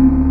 Mm-hmm.